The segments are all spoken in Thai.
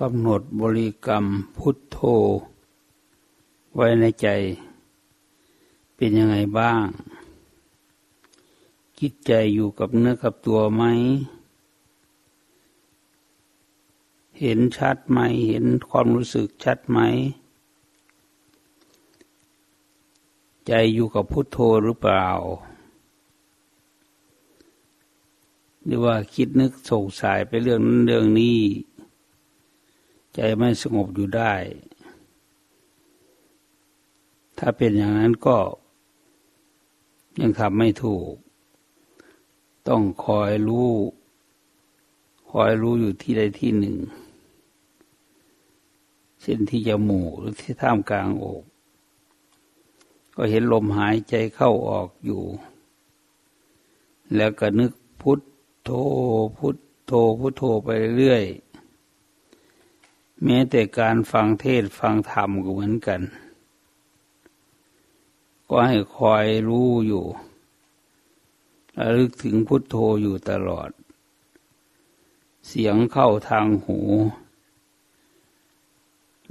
กำหนดบริกรรมพุทโธ ไว้ในใจ เป็นยังไงบ้าง คิดใจอยู่กับเนื้อกับตัวไหม เห็นชัดไหม เห็นความรู้สึกชัดไหม ใจอยู่กับพุทโธหรือเปล่า หรือว่าคิดนึกสงสายไปเรื่องนั้นเรื่องนี้ ใจไม่สงบอยู่ได้ ถ้าเป็นอย่างนั้นก็ยังทำไม่ถูก ต้องคอยรู้ คอยรู้อยู่ที่ใดที่หนึ่ง เช่นที่จมูกหรือที่ท่ามกลางอก ก็เห็นลมหายใจเข้าออกอยู่ แล้วก็นึกพุทโธพุทโธพุทโธไปเรื่อย แม้แต่การฟังเทศฟังธรรมก็เหมือนกัน ก็ให้คอยรู้อยู่ระลึกถึงพุทโธอยู่ตลอด เสียงเข้าทางหู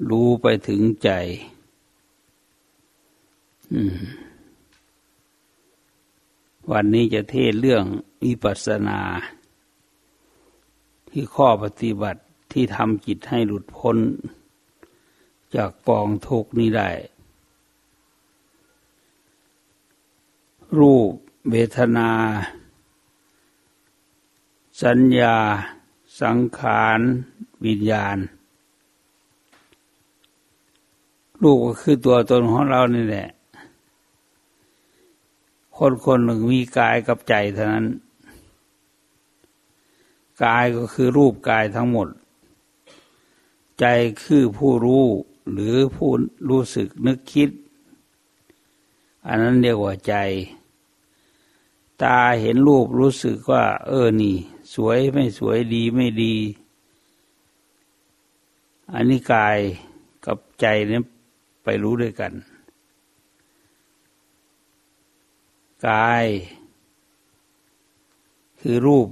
รู้ไปถึงใจ วันนี้จะเทศเรื่องวิปัสสนา ที่ข้อปฏิบัติ ที่ทำจิตให้หลุดพ้น จากกองทุกนี้ได้ รูปเวทนา สัญญา สังขารวิญญาณ รูปก็คือตัวตนของเรานี่แหละ คนคนหนึ่งมีกายกับใจเท่านั้นกายก็คือรูปกายทั้งหมด ใจคือผู้รู้หรือผู้รู้สึกนึกคิด อันนั้นเรียกว่าใจ ตาเห็นรูปรู้สึกว่า เออนี่ สวยไม่สวยดีไม่ดี อันนี้กายกับใจเนี่ยไปรู้ด้วยกัน กาย คือรูป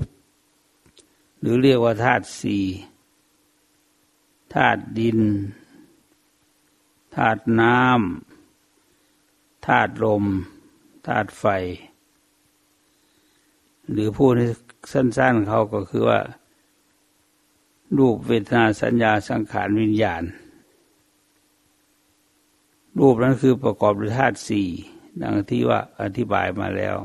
หรือเรียกว่าธาตุสี่ ธาตุดินธาตุน้ำธาตุลมธาตุไฟ หรือพูดสั้นๆเขาก็คือว่า รูปเวทนาสัญญาสังขารวิญญาณ รูปนั้นคือประกอบด้วยธาตุสี่ดังที่ว่าอธิบายมาแล้ว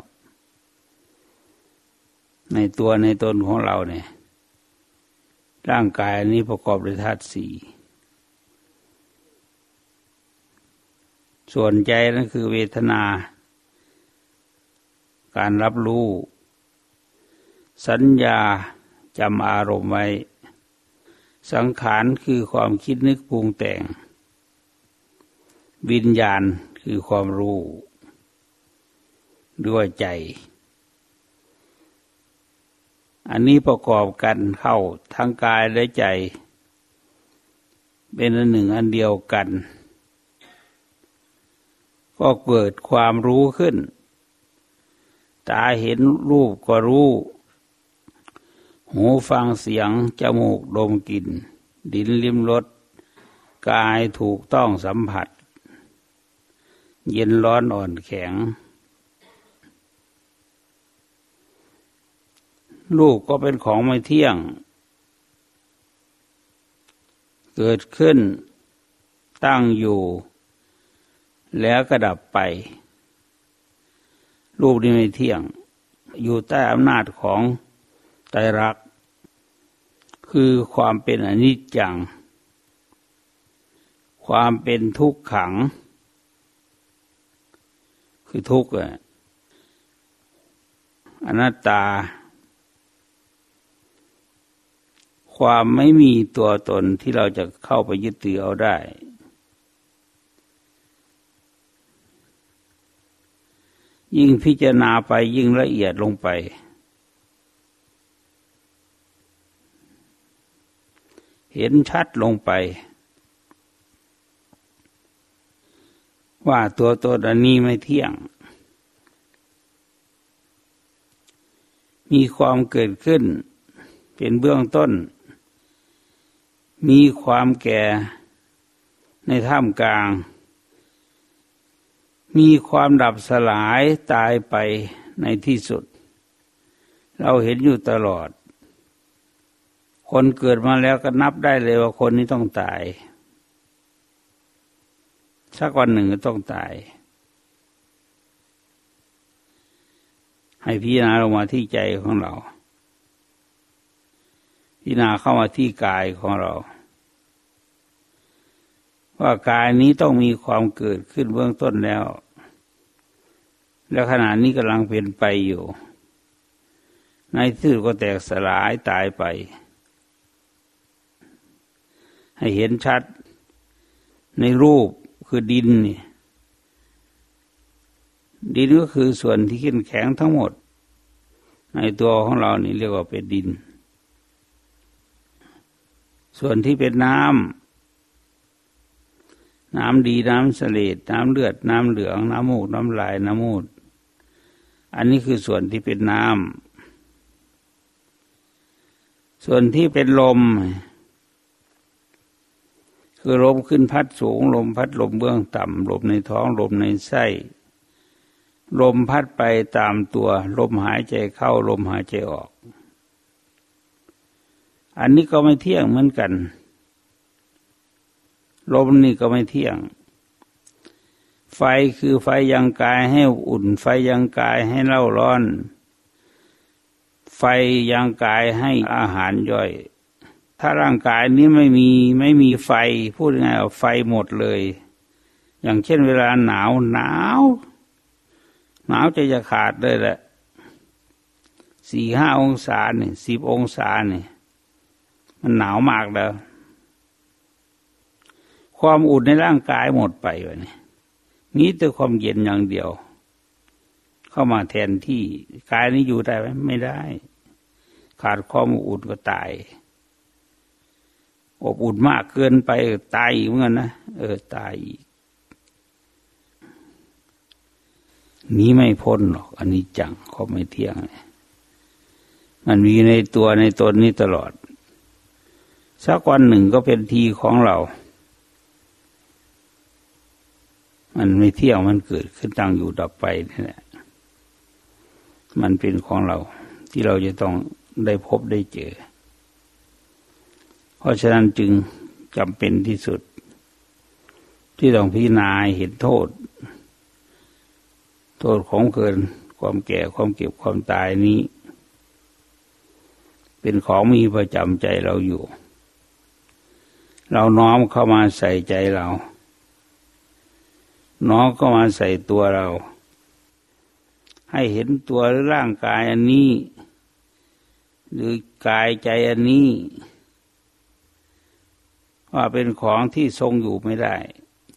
ในตัวในตนของเราเนี่ย ร่างกายนี้ประกอบด้วยธาตุสี่ส่วนใจนั่นคือเวทนา การรับรู้ สัญญาจำอารมณ์ไว้ สังขารคือความคิดนึกปรุงแต่ง วิญญาณคือความรู้ ด้วยใจ อันนี้ประกอบกันเข้าทั้งกายและใจ เป็นอันหนึ่งอันเดียวกัน ก็เกิดความรู้ขึ้น ตาเห็นรูปก็รู้ หูฟังเสียง จมูกดมกลิ่น ดินลิ้มรสกายถูกต้องสัมผัส เย็นร้อนอ่อนแข็ง ลูกก็เป็นของไม่เที่ยง เกิดขึ้น ตั้งอยู่ แล้วก็ดับไป ลูกนี้ไม่เที่ยง อยู่ใต้อำนาจของไตรัก คือความเป็นอนิจจัง ความเป็นทุกขัง คือทุกข์อนัตตา ความไม่มีตัวตนที่เราจะเข้าไปยึดถือเอาได้ ยิ่งพิจารณาไปยิ่งละเอียดลงไป เห็นชัดลงไป ว่าตัวตนอันนี้ไม่เที่ยง มีความเกิดขึ้นเป็นเบื้องต้น มีความแก่ในท่ามกลาง มีความดับสลายตายไปในที่สุด เราเห็นอยู่ตลอด คนเกิดมาแล้วก็นับได้เลยว่าคนนี้ต้องตาย สักวันหนึ่งก็ต้องตาย ให้พิจารณาลงมาที่ใจของเราพิจารณาเข้ามาที่กายของเรา ว่ากายนี้ต้องมีความเกิดขึ้นเบื้องต้นแล้ว แล้วขณะนี้กำลังเป็นไปอยู่ ในที่ก็แตกสลายตายไป ให้เห็นชัดในรูปคือดินนี่ดินก็คือส่วนที่ขึ้นแข็งทั้งหมด ในตัวของเรานี่เรียกว่าเป็นดิน ส่วนที่เป็นน้ำ น้ำดีน้ำเสลดน้ำเลือดน้ำเหลืองน้ำมูกน้ำลายน้ำมูด อันนี้คือส่วนที่เป็นน้ำส่วนที่เป็นลม คือลมขึ้นพัดสูง ลมพัดลมเบื้องต่ำลมในท้องลมในไส้ลมพัดไปตามตัว ลมหายใจเข้า ลมหายใจออก อันนี้ก็ไม่เที่ยงเหมือนกัน ลมนี่ก็ไม่เที่ยง ไฟคือไฟยังกายให้อุ่น ไฟยังกายให้เล่าร้อน ไฟยังกายให้อาหารย่อย ถ้าร่างกายนี้ไม่มีไม่มีไฟ พูดง่ายๆไฟหมดเลย อย่างเช่นเวลาหนาวหนาว หนาวจะจะขาดเลยแหละสี่ห้าองศาเนี่ยสิบองศาเนี่ยมันหนาวมากแล้ว ความอุ่นในร่างกายหมดไปวะนี่มีแต่ความเย็นอย่างเดียว เข้ามาแทนที่กายนี้อยู่ได้ไหมไม่ได้ ขาดความอุ่นก็ตายอบอุ่นมากเกินไปตายอีกเหมือนกันนะเออตายอีกนี้ไม่พ้นหรอก อันนี้จังเขาไม่เที่ยงมันมีในตัวในตนนี้ตลอด สักวันหนึ่งก็เป็นทีของเรา มันไม่เที่ยงมันเกิดขึ้นตั้งอยู่ดับไปนี่แหละ มันเป็นของเรา ที่เราจะต้องได้พบได้เจอ เพราะฉะนั้นจึงจำเป็นที่สุด ที่ต้องพิจารณาเห็นโทษ โทษของเกินความแก่ความเก็บความตายนี้ เป็นของมีประจำใจเราอยู่ เราน้อมเข้ามาใส่ใจเรา น้อมเข้ามาใส่ตัวเรา ให้เห็นตัวหรือร่างกายอันนี้ หรือกายใจอันนี้ ว่าเป็นของที่ทรงอยู่ไม่ได้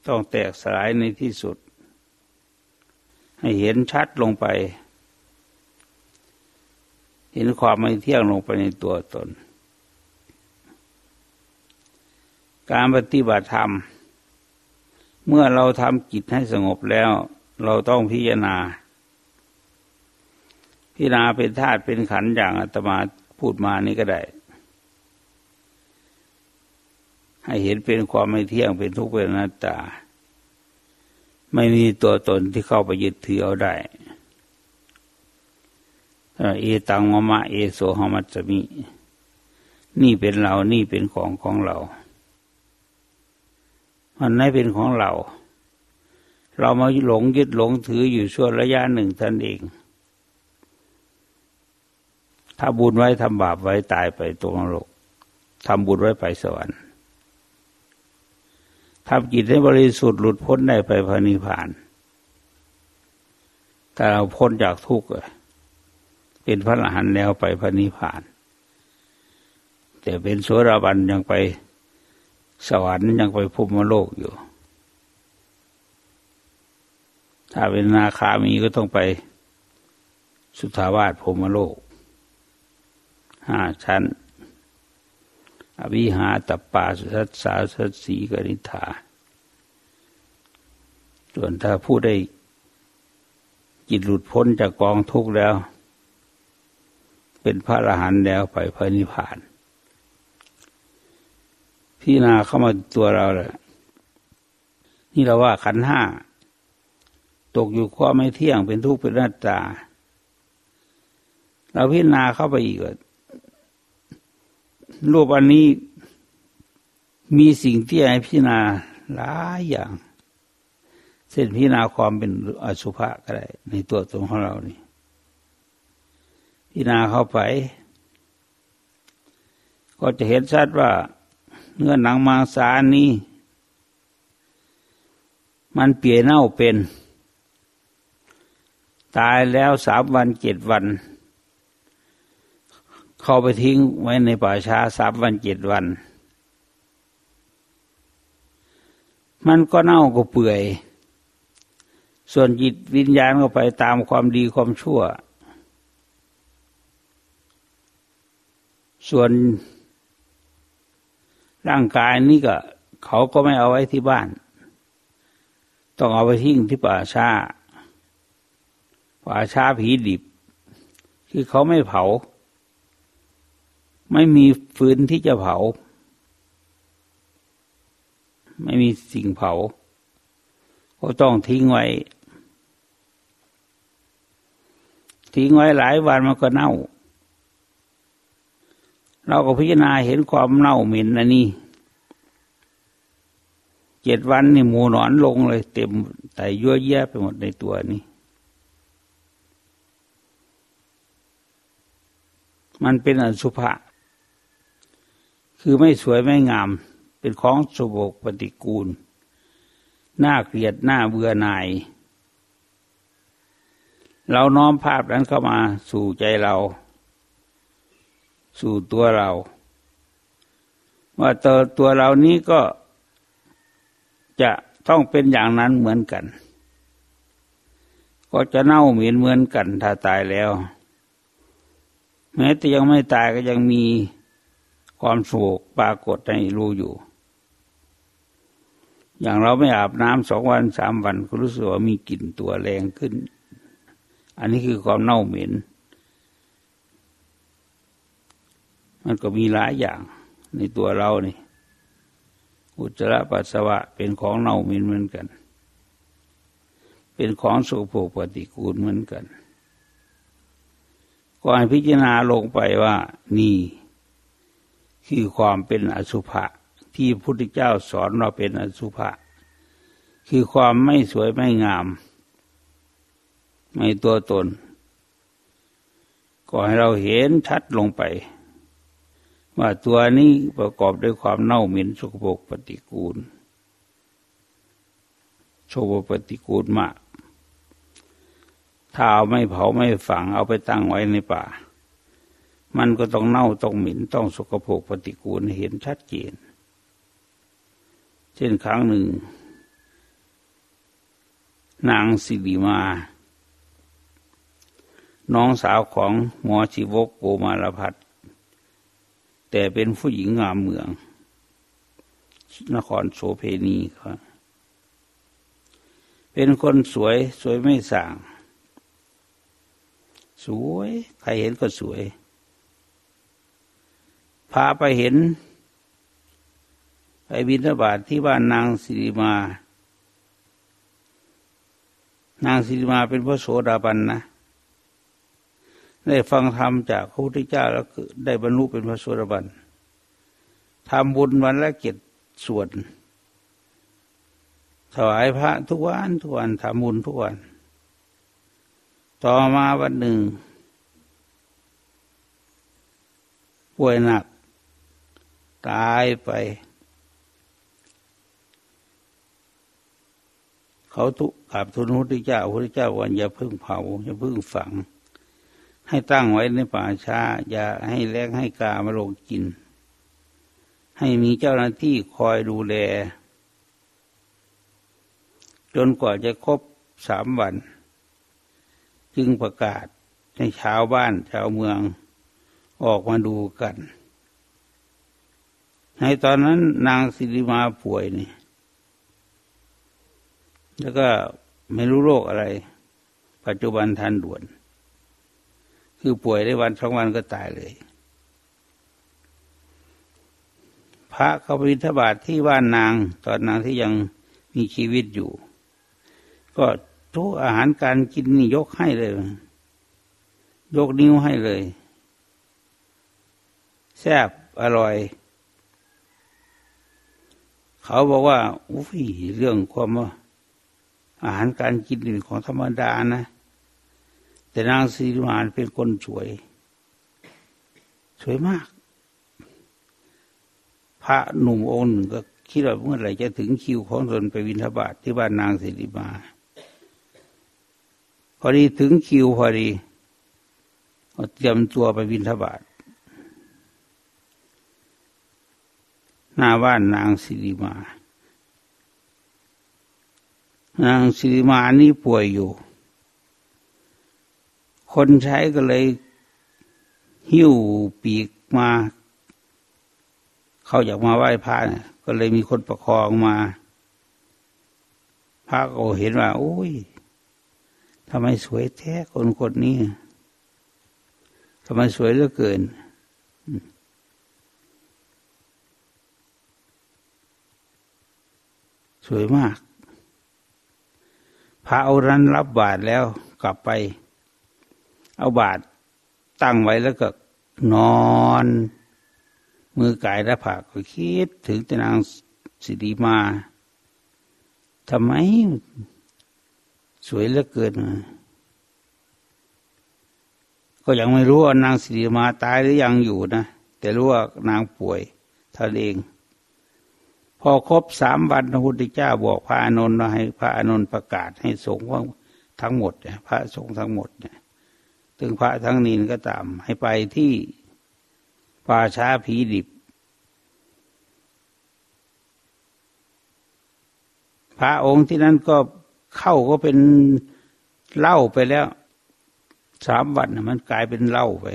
ต้องแตกสลายในที่สุด ให้เห็นชัดลงไป เห็นความไม่เที่ยงลงไปในตัวตน การปฏิบัติธรรม เมื่อเราทำจิตให้สงบแล้ว เราต้องพิจารณา พิจารณาเป็นธาตุเป็นขันธ์อย่างอาตมาพูดมานี่ก็ได้ ให้เห็นเป็นความไม่เที่ยงเป็นทุกข์เป็นอนัตตา ไม่มีตัวตนที่เข้าไปยึดถือเอาได้เอตังมะมะเอโสหมัตมิ นี่เป็นเรา นี่เป็นของของเรา มันไม่เป็นของเรา เรามาหลงยึดหลงถืออยู่ช่วงระยะหนึ่งท่านเอง ถ้าบุญไว้ทำบาปไว้ตายไปตรงนรกทำบุญไว้ไปสวรรค์ทำจิตให้บริสุทธิ์หลุดพ้นได้ไปพระนิพพาน แต่เราพ้นจากทุกข์เป็นพระอรหันต์แล้วไปพระนิพพาน แต่เป็นโสดาบันยังไป สวรรค์ยังไปภูมิโลกอยู่ ถ้าเป็นนาคามีก็ต้องไปสุทาวาสภูมิโลกห้าชั้น อวิหาตปาสัสสาสัสสีกริธาส่วนถ้าผู้ได้จิตหลุดพ้นจากกองทุกข์แล้ว เป็นพระอรหันต์แล้วไปพระนิพพาน พิพี่นาเข้ามาตัวเราเลยนี่เราว่าขันห้าตกอยู่ข้อไม่เที่ยงเป็นทุกข์เป็นหน้าตา เราพิจารณาเข้าไปอีกรูปอันนี้ มีสิ่งที่ให้พิจารณาหลายอย่างเส้นพิจารณาความเป็นอสุภะก็ได้ ในตัวตนของเรานี่พิจารณาเข้าไป ก็จะเห็นชัดว่า เนื้อหนังมังสานี้ มันเปียเน่าเป็น ตายแล้วสามวันเจ็ดวัน เข้าไปทิ้งไว้ในป่าช้าสามวันเจ็ดวัน มันก็เน่าก็เปื่อย ส่วนจิตวิญญาณก็ไปตามความดีความชั่ว ส่วน ร่างกายนี่ก็ เขาก็ไม่เอาไว้ที่บ้าน ต้องเอาไปทิ้งที่ป่าช้าป่าช้าผีดิบ คือเขาไม่เผา ไม่มีฟืนที่จะเผา ไม่มีสิ่งเผา ก็ต้องทิ้งไว้ ทิ้งไว้หลายวันมันก็เน่า เราก็พิจารณาเห็นความเน่าเหม็นนะนี่เจ็ดวันนี่หมูหนอนลงเลยเต็มแต่ยั่วแย่ไปหมดในตัวนี้มันเป็นอสุภะคือไม่สวยไม่งาม เป็นของสบกปฏิกูล น่าเกลียดน่าเบื่อหน่าย เราน้อมภาพนั้นเข้ามาสู่ใจเรา สู่ตัวเรา ว่าตัวตัวเรานี้ก็จะต้องเป็นอย่างนั้นเหมือนกัน ก็จะเน่าเหม็นเหมือนกันถ้าตายแล้ว แม้แต่ยังไม่ตายก็ยังมีความโศกปรากฏในรู้อยู่ อย่างเราไม่อาบน้ำสองวันสามวันก็รู้สึกว่ามีกลิ่นตัวแรงขึ้น อันนี้คือความเน่าเหม็น มันก็มีหลายอย่างในตัวเรานี่ อุจจาระปัสสาวะเป็นของเน่าเหม็นเหมือนกัน เป็นของโสโครกปฏิกูลเหมือนกันก็ให้พิจารณาลงไปว่านี่คือความเป็นอสุภะที่พระพุทธเจ้าสอนเราเป็นอสุภะคือความไม่สวยไม่งาม ไม่ตัวตนก็ให้เราเห็นชัดลงไป ว่าตัวนี้ประกอบด้วยความเน่าเหม็นสกปรกปฏิกูลโชวปฏิกูลมาก ถ้าเอาไม่เผาไม่ฝังเอาไปตั้งไว้ในป่า มันก็ต้องเน่าต้องหม็นต้องสกปรกปฏิกูลเห็นชัดเจน เช่นครั้งหนึ่ง นางสิริมา น้องสาวของหมอชีวกโกมารพัฒ แต่เป็นผู้หญิงงามเมือง นครโสเพณีครับเป็นคนสวยสวยไม่สั่งสวย ใครเห็นก็สวย พาไปเห็น ไปบินทบาทที่บ้านนางสิริมา นางสิริมาเป็นพระโสดาบันนะ ได้ฟังธรรมจากพระพุทธเจ้าแล้วได้บรรลุเป็นพระสดาบันทำบุญวันละเจ็ดส่วน ถวายพระทุกวันทุกวันทำบุญทุกวัน ต่อมาวันหนึ่ง ป่วยหนัก ตายไป เขาทุกราบทูลพระพุทธเจ้าพระพุทธเจ้าวันอย่าพึ่งเผาอย่าพึ่งฝัง ให้ตั้งไว้ในป่าช้า อย่าให้แรงให้กามาลงกิน ให้มีเจ้าหน้าที่คอยดูแล จนกว่าจะครบสามวัน จึงประกาศให้ชาวบ้านชาวเมืองออกมาดูกัน ในตอนนั้นนางสิริมาป่วยนี่ แล้วก็ไม่รู้โรคอะไร ปัจจุบันทันด่วน คือป่วยได้วันสองวันก็ตายเลย พระเขาไปบิณฑบาตทที่บ้านนาง ตอนนางที่ยังมีชีวิตอยู่ ก็ทุกอาหารการกินนี่ยกให้เลย ยกนิ้วให้เลย แซ่บอร่อย เขาบอกว่าอุ้ยเรื่องความว่าอาหารการกินเป็นของธรรมดานะ แต่นางสีมานเป็นคนสวย สวยมาก พระหนุ่มองค์หนึ่งก็คิดว่าเมื่อไหร่จะถึงคิวของตนไปวินทบาทที่บ้านนางสิริมา พอดีถึงคิวพอดีเตรียมตัวไปวินทบาทหน้าบ้านนางสิริมา นางสิริมานี่ป่วยอยู่ คนใช้ก็เลยหิ้วปีกมา เขาอยากมาไหว้พระเนี่ยก็เลยมีคนประคองมา พระก็เห็นว่า โอ้ยทำไมสวยแท้คนคนนี้ทำไมสวยเหลือเกิน สวยมาก พระเอารันรับบาทแล้วกลับไป เอาบาทตั้งไว้แล้วก็นอน มือกายและผักก็คิดถึงแต่นางสิริมาทำไม สวยเหลือเกิน ก็ยังไม่รู้ว่านางสิริมาตายหรือยังอยู่นะ แต่รู้ว่านางป่วยท่านเอง พอครบสามวันพระพุทธเจ้าบอกพระอนุนให้พระอนุนประกาศให้สงฆ์ว่าทั้งหมดเนี่ยพระสงฆ์ทั้งหมดเนี่ย ถึงพระทั้งนินก็ตาม ให้ไปที่ป่าช้าผีดิบ พระองค์ที่นั้นก็เข้าก็เป็นเล้าไปแล้วสามวันมันกลายเป็นเล้าไป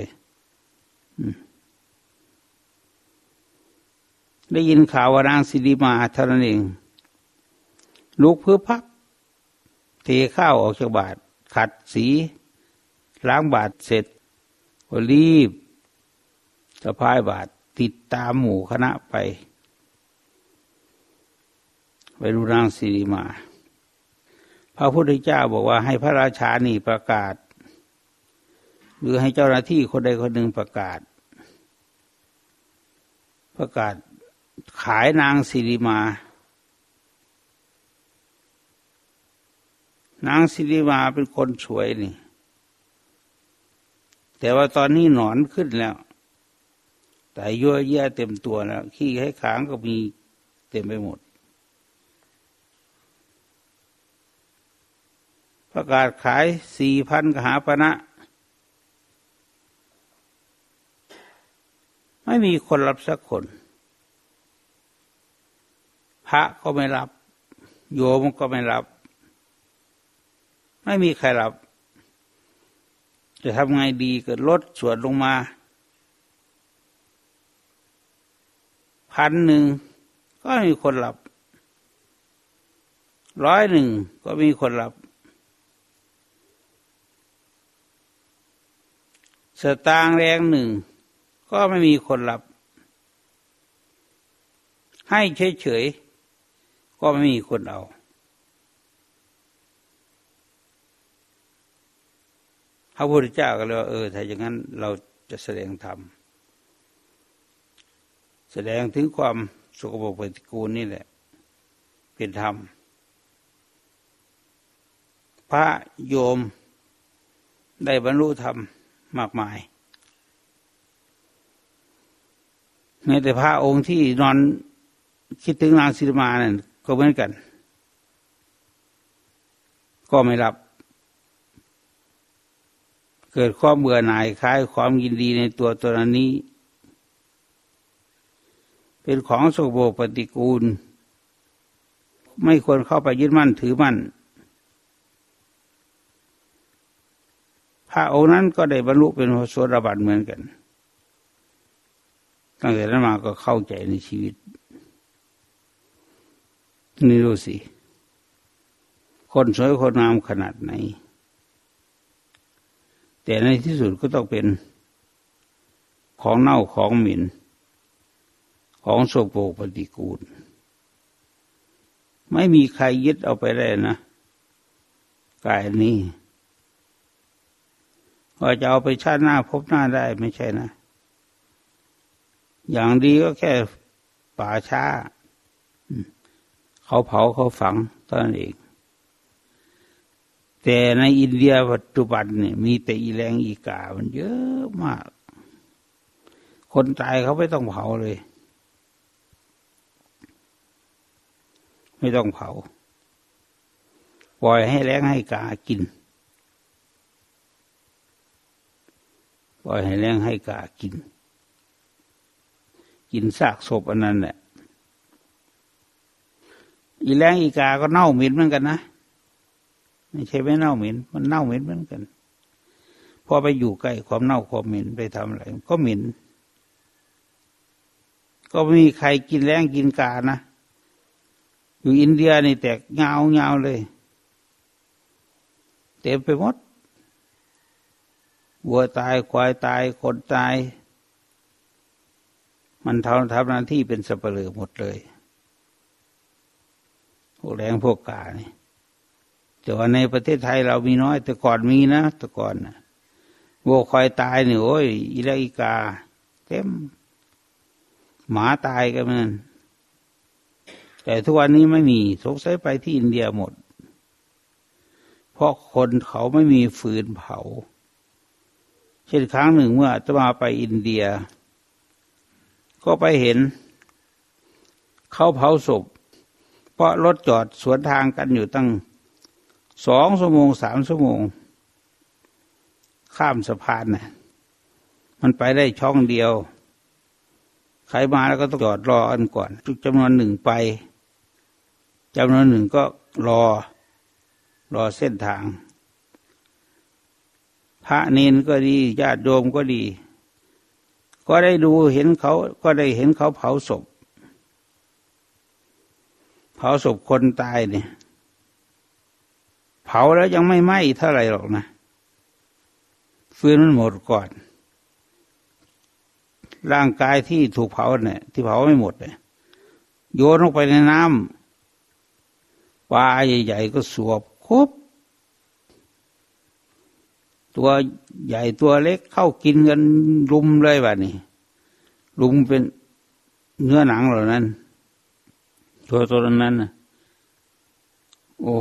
ได้ยินข่าวว่านางสิริมาเท่านั้นเองลุกเพื่อพักเทข้าวออกจากบาทขัดสี ล้างบาทเสร็จก็รีบสะพายบาทติดตามหมู่คณะไป ไปดูนางสิริมา พระพุทธเจ้าบอกว่าให้พระราชานี่ประกาศ หรือให้เจ้าหน้าที่คนใดคนหนึ่งประกาศ ประกาศขายนางสิริมา นางสิริมาเป็นคนสวยนี่ แต่ว่าตอนนี้หนอนขึ้นแล้วแต่ยั่วเยี่ยเต็มตัวแล้ว ขี้ให้ขางก็มีเต็มไปหมดประกาศขายสี่พันกหาปณะไม่มีคนรับสักคน พระก็ไม่รับ โยมก็ไม่รับ ไม่มีใครรับ จะทำไงดีเกิดลดสวดลงมาพันหนึ่งก็มีคนรับ ร้อยหนึ่งก็มีคนรับ สตางแรงหนึ่งก็ไม่มีคนรับ ให้เฉยๆก็ไม่มีคนเอา พระพุทธเจ้าก็เลยว่าเออถ้าอย่างนั้นเราจะแสดงธรรมแสดงถึงความสกปรกปฏิกูลนี่แหละ เป็นธรรม พระโยมได้บรรลุธรรมมากมายในแต่พระองค์ที่นอนคิดถึงนางสิริมานั่นก็เหมือนกัน ก็ไม่รับ เกิดความเบื่อหน่ายคลายความยินดีในตัวตนนี้ เป็นของโสโบปฏิกูล ไม่ควรเข้าไปยึดมั่นถือมั่น พระองค์นั้นก็ได้บรรลุเป็นพระโสดาบันเหมือนกัน ตั้งแต่นั้นมาก็เข้าใจในชีวิต นี่ดูสิ คนสวยคนงามขนาดไหน แต่ในที่สุดก็ต้องเป็นของเน่าของหมิ่น ของโสโปรกปฏิกูล ไม่มีใครยึดเอาไปได้นะกายนี้ว่าจะเอาไปชาติหน้าพบหน้าได้ไม่ใช่นะ อย่างดีก็แค่ป่าช้า เขาเผาเขาฝังต้นเอง แต่ในอินเดียปัจจุบันเนี่ยมีแต่อีแรงอีกา มันเยอะมาก คนตายเขาไม่ต้องเผาเลย ไม่ต้องเผา ปล่อยให้แรงให้กากิน ปล่อยให้แรงให้กากิน กินซากศพอันนั้นแหละอีแรงอีกาก็เน่าเหม็นเหมือนกันนะ ไม่ใช่ไม่เน่าเหม็น มันเน่าเหม็นเหมือนกัน พอไปอยู่ใกล้ความเน่าความเหม็นไปทำอะไรก็เหม็น ก็ไม่มีใครกินแรงกินกานะ อยู่อินเดียนี่แตกเงาเงาเลย เต็มไปหมดวัวตายควายตายคนตาย มันทำทำหน้าที่เป็นสัปเหร่อหมดเลย พวกแรงพวกกานี่ แต่ว่าในประเทศไทยเรามีน้อย แต่ก่อนมีนะแต่ก่อนนะวัวควายตายนี่โอ้ยอีลอีกา เต็ม หมาตายกันมันแต่ทุกวันนี้ไม่มีสงสัยไปที่อินเดียหมด เพราะคนเขาไม่มีฟืนเผา เช่นครั้งหนึ่งเมื่อจะมาไปอินเดีย ก็ไปเห็น เขาเผาศพ เพราะรถจอดสวนทางกันอยู่ตั้ง สองชั่วโมงสามชั่วโมง ข้ามสะพานนะ่ะมันไปได้ช่องเดียว ใครมาแล้วก็ต้องจอดรออันก่อนทุกจำนวนหนึ่งไปจำนวนหนึ่งก็รอ รอเส้นทาง พระเนนก็ดีญาติโยมก็ดี ก็ได้ดูเห็นเขาก็ได้เห็นเขาเผาศพ เผาศพคนตายเนี่ย ผาแล้วยังไม่ไหม้เท่าไรหรอกนะฟืนมันหมดก่อน ร่างกายที่ถูกเผาเนี่ย ที่เผาไม่หมดเนี่ยโยนลงไปในน้ำปลาใหญ่ๆก็สวบครบตัวใหญ่ตัวเล็กเข้ากินกันรุมเลยแบบนี้รุมเป็นเนื้อหนังเหล่านั้น ตัวตัวนั้นนะโอ้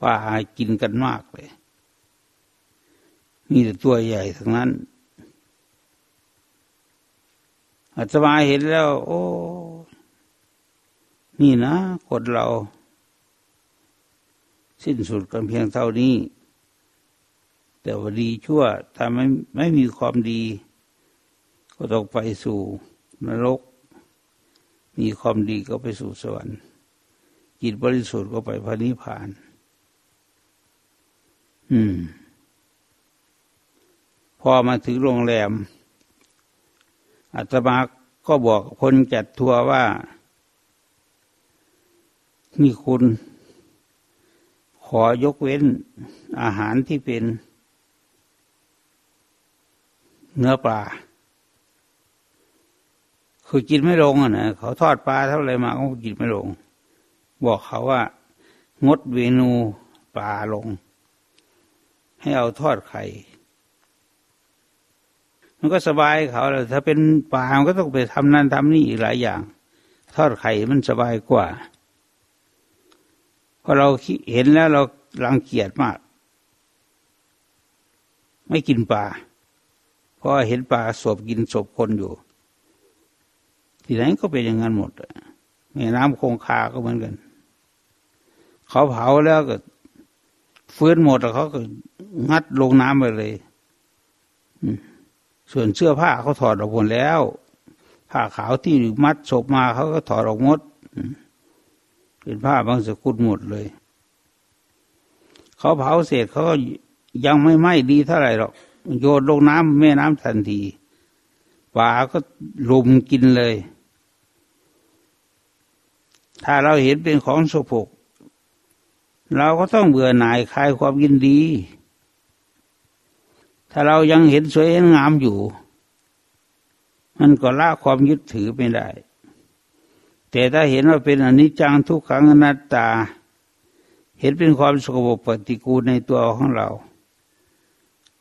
ปลากินกันมากเลย มีแต่ตัวใหญ่ทั้งนั้นอาตมาเห็นแล้ว โอ้ นี่นะคนเรา สิ้นสุดกันเพียงเท่านี้ แต่ว่าดีชั่วถ้าไม่ไม่มีความดี ก็ต้องไปสู่นรก มีความดีก็ไปสู่สวรรค์จิตบริสุทธิ์ก็ไปพระนิพพาน อืม พอมาถึงโรงแรมอาตมาก็บอกคนจัดทัวร์ว่า นี่คุณ ขอยกเว้นอาหารที่เป็น เนื้อปลา คือกินไม่ลงอะนะเขาทอดปลาเท่าไรมาก็กินไม่ลง บอกเขาว่า งดเมนูปลาลง ให้เอาทอดไข่ มันก็สบายเขาเลยถ้าเป็นปลามันก็ต้องไปทำนั่นทำนี่อีกหลายอย่าง ทอดไข่มันสบายกว่าพอเราเห็นแล้วเรารังเกียจมาก ไม่กินปลาเพราะเห็นปลาศพกินศพคนอยู่ ที่ไหนก็เป็นอย่างนั้นหมดแม่น้ำคงคาก็เหมือนกัน เขาเผาแล้วก็ ฟื้นหมดแล้วเขาก็งัดลงน้ำไปเลยส่วนเสื้อผ้าเขาถอดออกหมดแล้วผ้าขาวที่มัดศพมาเขาก็ถอดออกหมดเป็นผ้าบางสกุลหมดเลย เขาเผาเสร็จเขาก็ยังไม่ไหม้ดีเท่าไหร่หรอก โยนลงน้ำแม่น้ำทันทีป่าก็ลุมกินเลย ถ้าเราเห็นเป็นของสกปรก เราก็ต้องเบื่อหน่ายคลายความยินดี ถ้าเรายังเห็นสวยเห็นงามอยู่ มันก็ละความยึดถือไม่ได้ แต่ถ้าเห็นว่าเป็นอนิจจังทุกขังอนัตตา เห็นเป็นความสกปรกปฏิกูลในตัวของเรา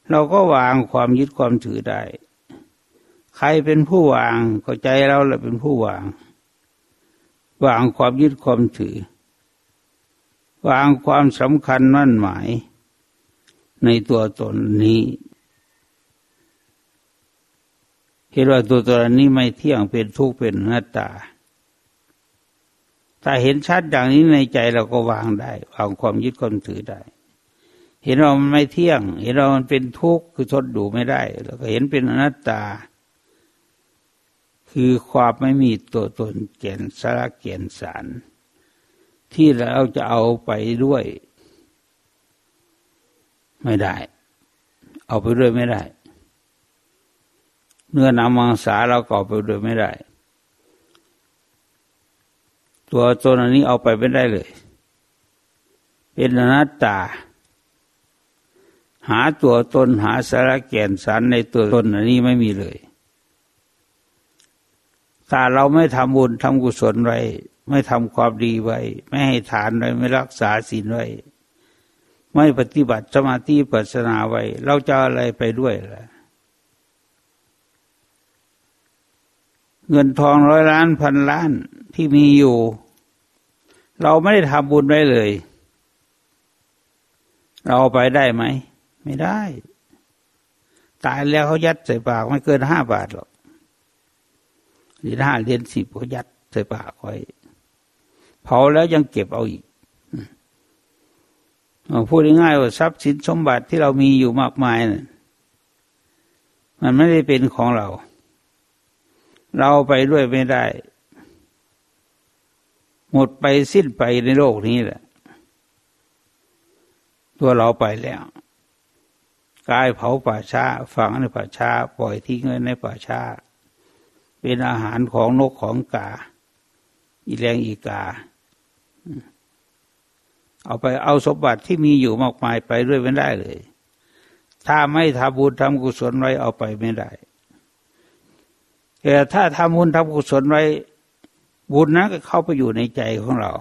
เราก็วางความยึดความถือได้ ใครเป็นผู้วางก็ใจเราแหละเป็นผู้วาง วางความยึดความถือ วางความสำคัญมั่นหมาย ในตัวตนนี้เห็นว่าตัวตนนี้ไม่เที่ยงเป็นทุกข์เป็นหน้าตา ถ้าเห็นชัดอย่างนี้ในใจเราก็วางได้วางความยึดความถือได้ เห็นว่ามันไม่เที่ยง เห็นว่ามันเป็นทุกข์คือทนดูไม่ได้ แล้วก็เห็นเป็นอนัตตา คือความไม่มีตัวตนเก่นสาระเก่นสาร ที่เราจะเอาไปด้วย ไม่ได้ เอาไปด้วยไม่ได้ เนื้อนามังสาเราก่อไปโดยไม่ได้ ตัวตนอันนี้เอาไปไม่ได้เลย เป็นอนัตตา หาตัวตนหาสาระแก่นสารในตัวตนอันนี้ไม่มีเลยถ้าเราไม่ทำบุญทำกุศลไว้ ไม่ทำความดีไว้ ไม่ให้ทานไว้ไม่รักษาศีลไว้ ไม่ปฏิบัติสมาธิปัสนาไว้ เราจะอะไรไปด้วยล่ะเงินทองร้อยล้านพันล้านที่มีอยู่ เราไม่ได้ทำบุญไว้เลย เราเอาไปได้ไหม ไม่ได้ ตายแล้วเขายัดใส่ปากไม่เกินห้าบาทหรอกหรือห้าเรียนสิบเขายัดใส่ปากไว้ เผาแล้วยังเก็บเอาอีกพูดง่ายๆว่าทรัพย์สินสมบัติที่เรามีอยู่มากมายนะ่ะมันไม่ได้เป็นของเรา เราไปด้วยไม่ได้ หมดไปสิ้นไปในโลกนี้แหละ ตัวเราไปแล้วกายเผาป่าช้าฝังในป่าช้า ปล่อยทิ้งไว้ในป่าช้า เป็นอาหารของนกของกา อีแรงอีกา เอาไปเอาสมบัติที่มีอยู่มากมายไปด้วยไม่ได้เลย ถ้าไม่ทำบุญทำกุศลไว้เอาไปไม่ได้ แต่ถ้าทำบุญทำกุศลไว้ บุญนั้นก็เข้าไปอยู่ในใจของเรา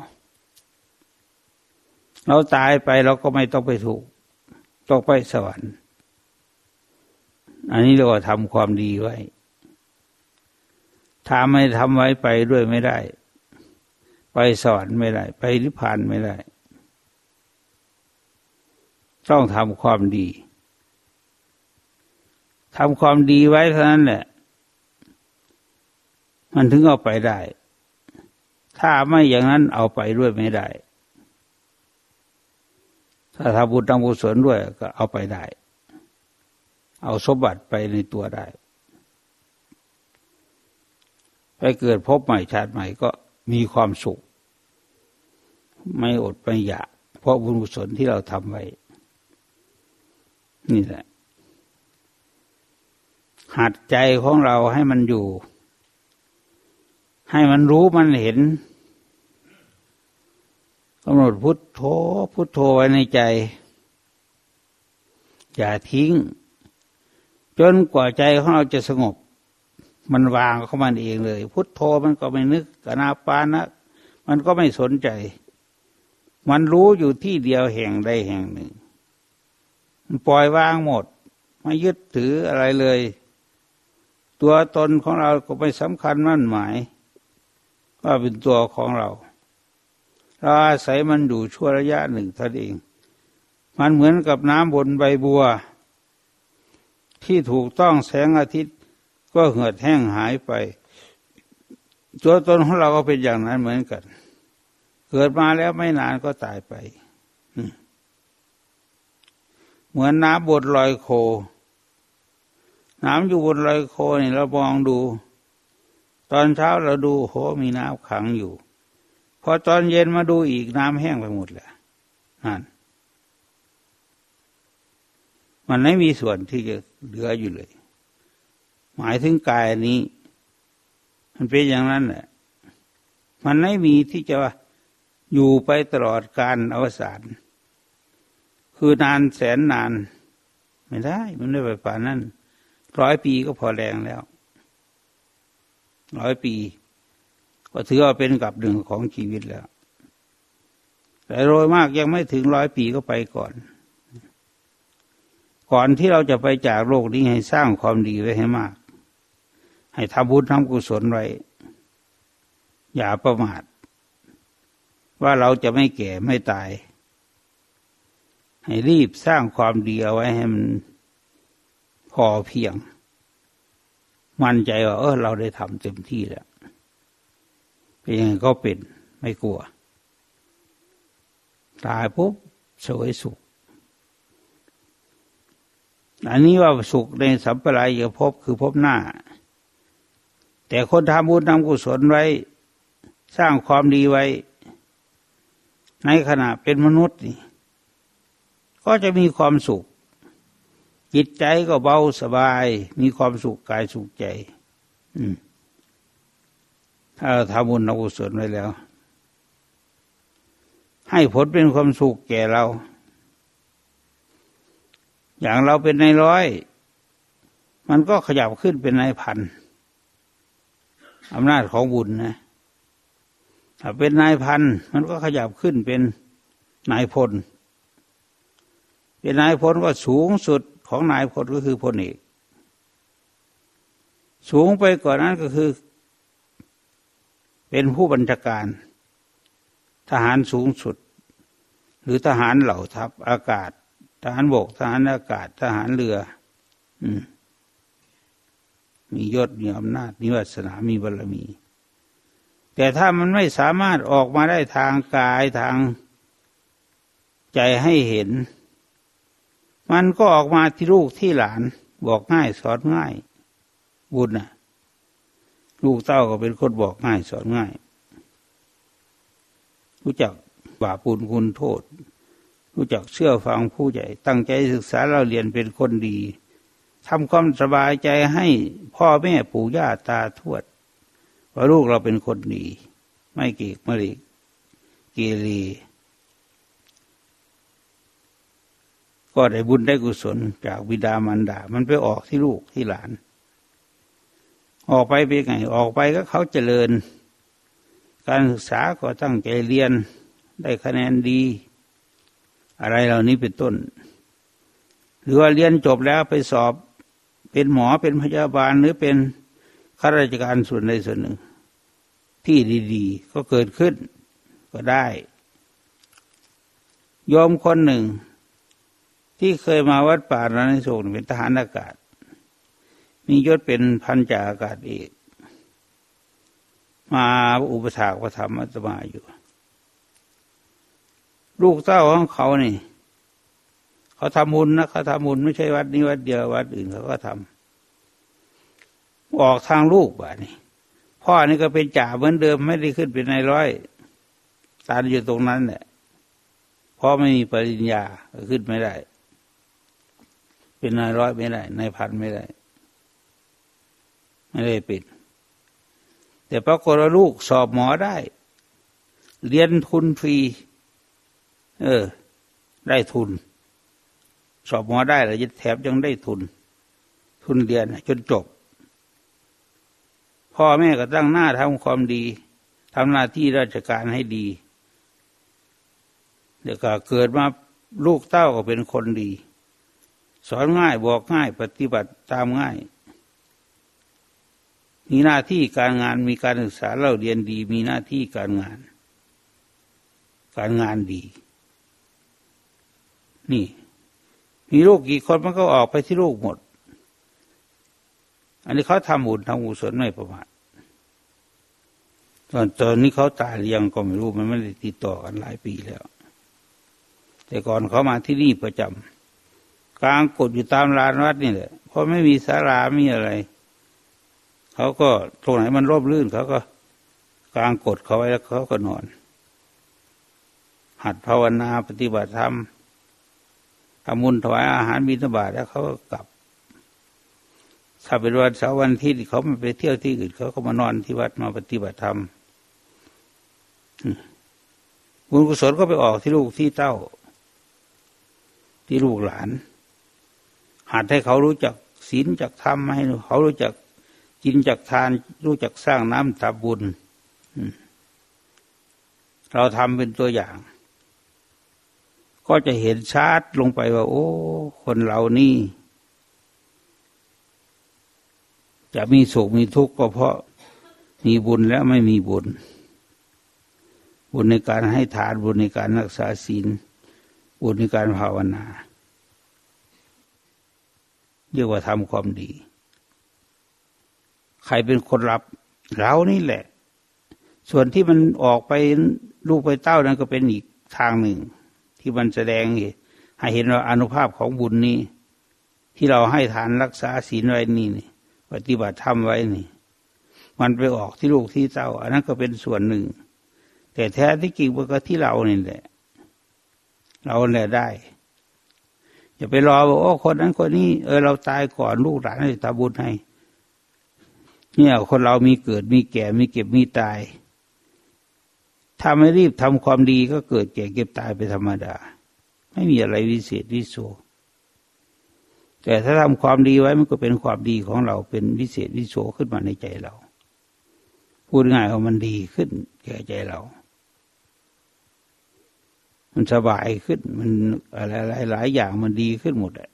เราตายไปเราก็ไม่ต้องไปถูกต้องไปสวรรค์ อันนี้เราทำความดีไว้ถ้าไม่ทำไว้ไปด้วยไม่ได้ ไปสวรรค์ไม่ได้ ไปนิพพานไม่ได้ ต้องทำความดีทำความดีไว้เท่านั้นแหละ มันถึงเอาไปได้ ถ้าไม่อย่างนั้นเอาไปด้วยไม่ได้ ถ้าทำบุญทำบุญสนด้วยก็เอาไปได้ เอาสมบัติไปในตัวได้ ไปเกิดพบใหม่ชาติใหม่ก็มีความสุข ไม่อดไม่อยากเพราะบุญกุศลที่เราทำไว้ นี่แหละ หัดใจของเราให้มันอยู่ ให้มันรู้มันเห็นกำหนดพุทโธพุทโธไว้ในใจ อย่าทิ้ง จนกว่าใจของเราจะสงบ มันวางเข้ามันเองเลย พุทโธมันก็ไม่นึกกนาปานะ มันก็ไม่สนใจ มันรู้อยู่ที่เดียวแห่งใดแห่งหนึ่ง มันปล่อยวางหมด ไม่ยึดถืออะไรเลย ตัวตนของเราก็ไม่สำคัญมั่นหมาย ว่าเป็นตัวของเรา เราอาศัยมันอยู่ชั่วระยะหนึ่งท่านเอง มันเหมือนกับน้ำบนใบบัว ที่ถูกต้องแสงอาทิตย์ก็เหือดแห้งหายไป ตัวตนของเราก็เป็นอย่างนั้นเหมือนกัน กิดมาแล้วไม่นานก็ตายไป เหมือนน้ำบนลอยโค น้ำอยู่บนลอยโคนี่เรามองดู ตอนเช้าเราดูโหมีน้ำขังอยู่ พอตอนเย็นมาดูอีกน้ำแห้งไปหมดเลยนั่น มันไม่มีส่วนที่จะเหลืออยู่เลย หมายถึงกายนี้ มันเป็นอย่างนั้นแหละ มันไม่มีที่จะ อยู่ไปตลอดการอวสานคือนานแสนนาน ไม่ได้ มันไม่ไปป่านนั้นร้อยปีก็พอแรงแล้วร้อยปี ก็ถือว่าเป็นกับหนึ่งของชีวิตแล้ว แต่โดยมากยังไม่ถึงร้อยปีก็ไปก่อน ก่อนที่เราจะไปจากโลกนี้ให้สร้างความดีไว้ให้มาก ให้ทำบุญทำกุศลไว้ อย่าประมาท ว่าเราจะไม่แก่ไม่ตาย ให้รีบสร้างความดีเอาไว้ให้มันพอเพียง มั่นใจว่าเออเราได้ทำเต็มที่แล้วเป็นยังไงก็เป็นไม่กลัว ตายปุ๊บสวยสุข อันนี้ว่าสุขในสัมปรายภพคือภพหน้า แต่คนทำบุญทำกุศลไว้ สร้างความดีไว้ ในขณะเป็นมนุษย์นี่ก็จะมีความสุข จิตใจก็เบาสบาย มีความสุขกายสุขใจ อืมถ้าทำบุญทำกุศลไว้แล้ว ให้ผลเป็นความสุขแก่เรา อย่างเราเป็นนายร้อย มันก็ขยับขึ้นเป็นนายพันอำนาจของบุญนะ ถ้าเป็นนายพันมันก็ขยับขึ้นเป็นนายพล เป็นนายพลก็สูงสุดของนายพลก็คือพลเอก สูงไปกว่านนั้นก็คือ เป็นผู้บัญชาการ ทหารสูงสุด หรือทหารเหล่าทัพอากาศ ทหารบก ทหารอากาศ ทหารเรือ อืมมียศมีอำนาจมีวาสนา มีบารมี แต่ถ้ามันไม่สามารถออกมาได้ทางกายทางใจให้เห็น มันก็ออกมาที่ลูกที่หลาน บอกง่ายสอนง่าย บุญนะลูกเต้าก็เป็นคนบอกง่ายสอนง่าย รู้จักบาปุลคุณโทษ รู้จักเชื่อฟังผู้ใหญ่ ตั้งใจศึกษาเราเรียนเป็นคนดีทำความสบายใจให้พ่อแม่ปู่ย่าตาทวด ว่าลูกเราเป็นคนดี ไม่เกกมะลิเกลีก็ได้บุญได้กุศลจากบิดามารดา มันไปออกที่ลูกที่หลาน ออกไปเป็นไง ออกไปก็เขาเจริญ การศึกษาก็ตั้งใจเรียนได้คะแนนดี อะไรเหล่านี้เป็นต้น หรือว่าเรียนจบแล้วไปสอบเป็นหมอเป็นพยาบาลหรือเป็นข้าราชการส่วนใดส่วนหนึ่ง ที่ดีๆ ก็เกิดขึ้น ก็ได้ยอมคนหนึ่ง ที่เคยมาวัดป่าในโศกเป็นทหารอากาศ มียศเป็นพันจ่าอากาศเอกมาอุปถากประธรรมอัตมาอยู่ ลูกเต้าของเขานี่เขาทำบุญนะเขาทำบุญไม่ใช่วัดนี้วัดเดียววัดอื่นเขาก็ทำออกทางลูกบ่านี่ พ่อนี่ก็เป็นจ่าเหมือนเดิมไม่ได้ขึ้นเป็นนายร้อยตานอยู่ตรงนั้นแหละพ่อไม่มีปริญญาขึ้นไม่ได้ เป็นนายร้อยไม่ได้นายพันไม่ได้ ไม่ได้ปิด แต่ปรากฏว่าลูกสอบหมอได้ เรียนทุนฟรี เออ ได้ทุน สอบหมอได้แล้วจะแถมยังได้ทุน ทุนเรียนจนจบ พ่อแม่ก็ตั้งหน้าทำความดีทำหน้าที่ราชการให้ดี เดี๋ยวก็เกิดมาลูกเต้าก็เป็นคนดี สอนง่ายบอกง่ายปฏิบัติตามง่าย มีหน้าที่การงานมีการศึกษาเราเรียนดี มีหน้าที่การงาน การงานดี นี่ มีลูกกี่คนมันก็ออกไปที่ลูกหมด อันนี้เขาทำบุญทำกุศลไม่ประมาทตอนตอนนี้เขาตายหรือยังก็ไม่รู้มันไม่ได้ติดต่อกันหลายปีแล้ว แต่ก่อนเขามาที่นี่ประจำกลางกดอยู่ตามลานวัดนี่แหละเพราะไม่มีศาลามีอะไร เขาก็ตรงไหนมันร่มรื่นเขาก็กลางกดเขาไว้แล้วเขาก็นอน หัดภาวนาปฏิบัติธรรมทำมุญถวายอาหารบิณฑบาตแล้วเขาก็กลับ ถ้าเป็นวันเสาร์วันที่เขาไม่ไปเที่ยวที่อื่นเขาก็มานอนที่วัดมาปฏิบัติธรรมบุญกุศลก็ไปออกที่ลูกที่เต้า ที่ลูกหลาน หัดให้เขารู้จักศีลจักธรรมให้เขารู้จักกินจากทาน รู้จักสร้างน้ำทำบุญเราทำเป็นตัวอย่าง ก็จะเห็นชัดลงไปว่า โอ้ คนเรานี่ จะมีสุขมีทุกข์ก็เพราะมีบุญแล้วไม่มีบุญ บุญในการให้ทานบุญในการรักษาศีล บุญในการภาวนาเรียกว่าทำความดี ใครเป็นคนรับเรานี่แหละ ส่วนที่มันออกไปลูกไปเต้านั้นก็เป็นอีกทางหนึ่ง ที่มันแสดงให้เห็นว่าอนุภาพของบุญนี้ ที่เราให้ทานรักษาศีลไว้นี่นี่ ปฏิบัติธรรมไว้นี่ มันไปออกที่ลูกที่เต้า อันนั้นก็เป็นส่วนหนึ่ง แต่แท้ที่จริงมันก็ที่เรานี่แหละ เราแหละได้อย่าไปรอว่าโอ้คนนั้นคนนี้เออเราตายก่อนลูกหลานให้ทำบุญให้ เนี่ยคนเรามีเกิดมีแก่มีเก็บมีตาย ถ้าไม่รีบทำความดีก็เกิดแก่เก็บตายไปธรรมดา ไม่มีอะไรวิเศษวิโส แต่ถ้าทำความดีไว้มันก็เป็นความดีของเราเป็นวิเศษวิโสขึ้นมาในใจเรา พูดง่ายว่ามันดีขึ้นแก่ใจเรา มันสบายขึ้นมันอะไรหลายอย่างมันดีขึ้นหมดเลย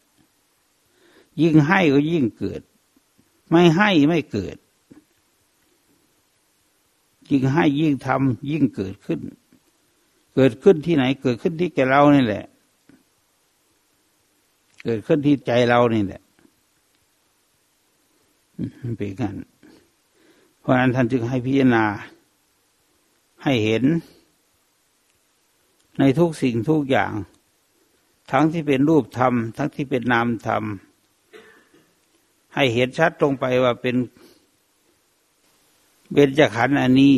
ยิ่งให้ก็ยิ่งเกิด ไม่ให้ไม่เกิด ยิ่งให้ยิ่งทำยิ่งเกิดขึ้น เกิดขึ้นที่ไหนเกิดขึ้นที่ใจเรานี่แหละ เกิดขึ้นที่ใจเรานี่แหละเป็นกันเพราะนั้นท่านจึงให้พิจารณา ให้เห็น ในทุกสิ่งทุกอย่าง ทั้งที่เป็นรูปธรรม ทั้งที่เป็นนามธรรม ให้เห็นชัดตรงไปว่าเป็นเบญจขันธ์อันนี้